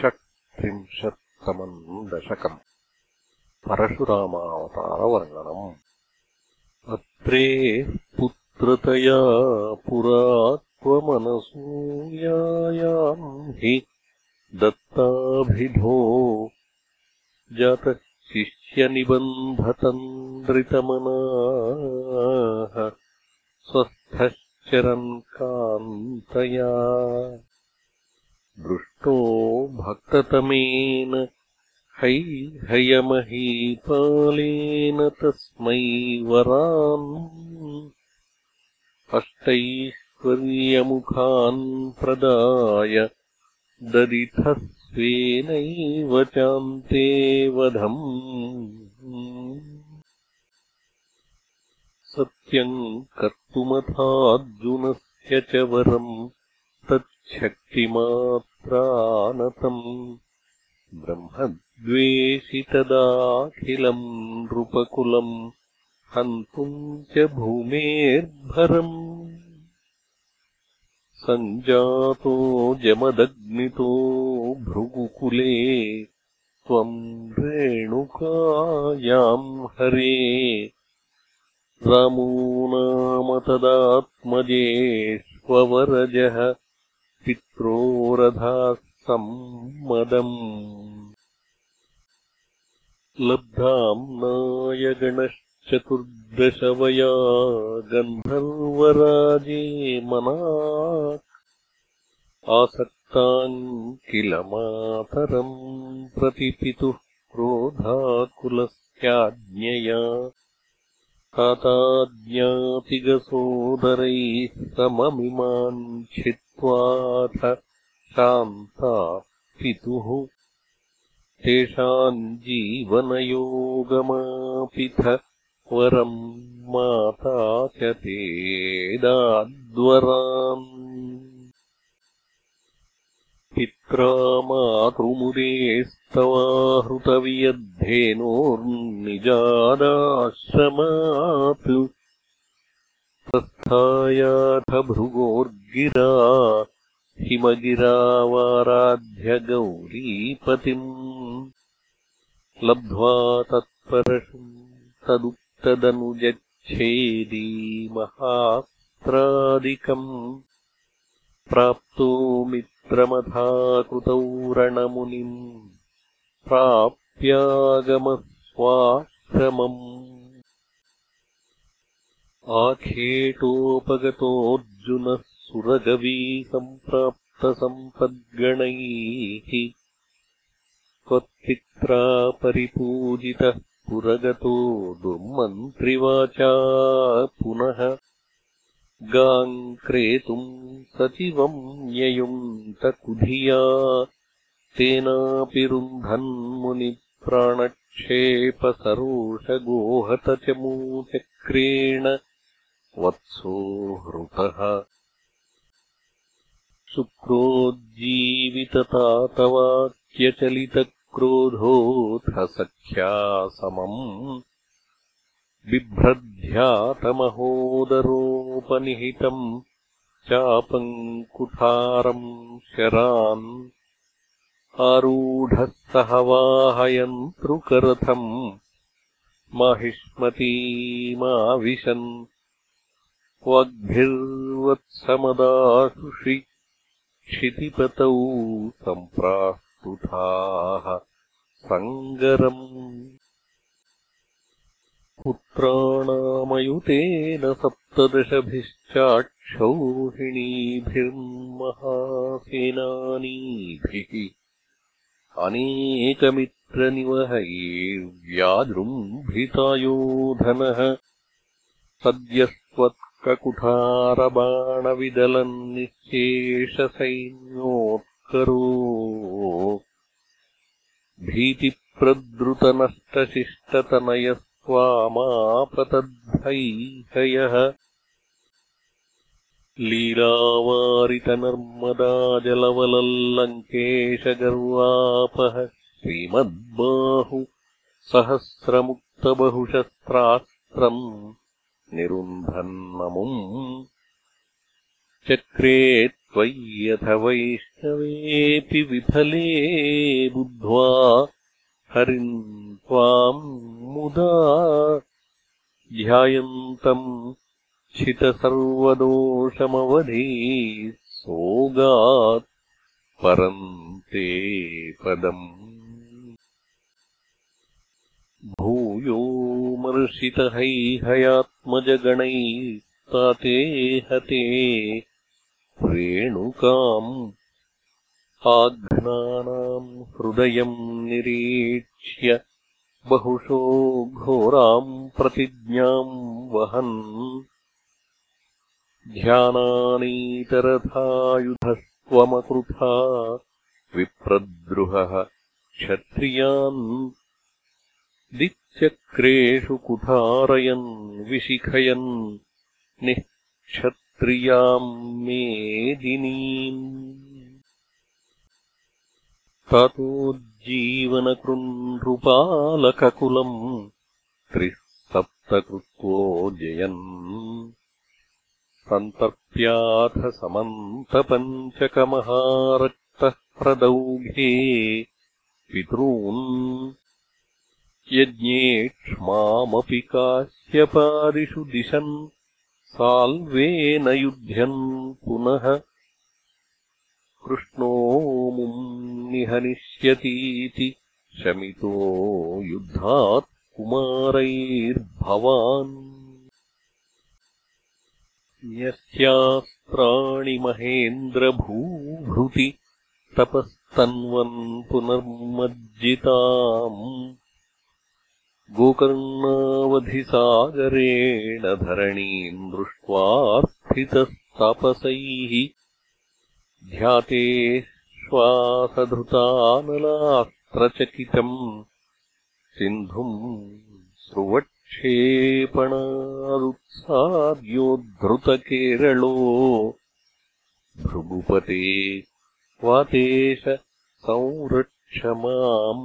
षट्त्रिंशत्तमम् दशकम्। परशुरामावतारवर्णनम्। अत्रे पुत्रतया पुरा त्वमनसूयायाम् हि दत्ताभिधो जातः शिष्यनिबन्धतन्द्रितमनाः स्वस्थश्चरन् कान्तया दृष्टो भक्ततमेन हैहयमहीपालेन तस्मै वरान् अष्टैश्वर्यमुखान् प्रदाय ददिथः स्वेनैव चान्ते वधम् सत्यम् कर्तुमथार्जुनस्य च वरम् तच्छक्तिमात्रानतम् ब्रह्मद्वेषितदाखिलम् नृपकुलम् हन्तुम् च भूमेर्भरम्। सञ्जातो जमदग्नितो भृगुकुले त्वम् रेणुकायाम् हरे। रामो नाम तदात्मजेष्वरजः पित्रोरधाः सम्मदम् लब्धाम् नायगणश्चतुर्दशवया गन्धर्वराजे मना आसक्ताम् किल मातरम् प्रतिपितुः क्रोधाकुलस्याज्ञया ताताज्ञातिगसोदरैः सममिमान् छित्त्वाथ शान्ता पितुः तेषाम् जीवनयोगमापिथ वरम् माता च तेदाद्वरान् पित्रा मातृमुदेस्तवाहृतवियद्धेनोर्निजादाश्रमात् प्रस्थायाथ भृगोर्गिरा हिमगिरावाराध्यगौरीपतिम् लब्ध्वा तत्परशुम् तदुक्तदनुजच्छेदी महास्त्रादिकम् प्राप्तो मित्रमथाकृतौ रणमुनिम् प्राप्यागमस्वाश्रमम् आखेटोपगतोऽर्जुनः सुरगवीसम्प्राप्तसम्पद्गणैः त्वत्पित्रा परिपूजितः पुरगतो दुर्मन्त्रिवाचा पुनः गाम् क्रेतुम् सचिवम् ययुन्तकुधिया तेनापि रुन्धन्मुनिप्राणक्षेपसरोषगोहत च मूचक्रेण वत्सो हृतः। शुक्रोज्जीविततातवाक्यचलितक्रोधोऽथ सख्या समम् बिभ्रद्ध्यातमहोदरोपनिहितम् चापम् कुठारम् शरान्। आरूढः सह वाहयन्तृकरथम् माहिष्मतीमाविशन् वाग्भिर्वत्समदाशुषि क्षितिपतौ सम्प्रास्तुताः सङ्गरम्। पुत्राणामयुतेन सप्तदशभिश्चाक्षौहिणीभिर्महासेनानीभिः अनेकमित्रनिवहैर्व्याजृम्भितायोधनः सद्यस्त्वत् ककुठारबाणविदलम् निःशेषसैन्योत्करो भीतिप्रद्रुतनष्टशिष्टतनयस्त्वामापतद्धैहयः लीलावारितनर्मदाजलवलल्लङ्केशगर्वापः। श्रीमद्बाहु सहस्रमुक्तबहुशस्त्रास्त्रम् निरुन्धन्नमुम् चक्रे त्वय्यथ वैष्णवेऽपि विफले बुद्ध्वा हरिम् त्वाम् मुदा ध्यायन्तम् छितसर्वदोषमवधी सोगात् परम् ते पदम् मर्षितहैहयात्मजगणैस्ताते हते। रेणुकाम् आघ्नानाम् हृदयम् निरीक्ष्य बहुशो घोराम् प्रतिज्ञाम् वहन्। ध्यानानीतरथायुधस्त्वमकृथा विप्रद्रुहः क्षत्रियान् दिक्चक्रेषु कुठारयन् विशिखयन् निःक्षत्रियाम् मेदिनीम्। ततोज्जीवनकृन्नृपालककुलम् त्रिसप्तकृत्वो जयन्। सन्तर्प्याथ समन्तपञ्चकमहारक्तः प्रदौघे पितॄन् यज्ञेक्ष्मामपि काश्यपादिषु दिशन् साल्वेन युध्यन् पुनः कृष्णोमुम् निहनिष्यतीति शमितो युद्धात् कुमारैर्भवान्। यस्यास्त्राणि महेन्द्रभूभृति तपस्तन्वन् पुनर्मज्जिताम् गोकर्णावधिसागरेण धरणीम् दृष्ट्वार्थितस्तापसैः ध्याते श्वासधृतानलास्त्रचकितम् सिन्धुम् स्रुवक्षेपणादुत्साद्योद्धृतकेरलो भृगुपते वातेश संरक्ष माम्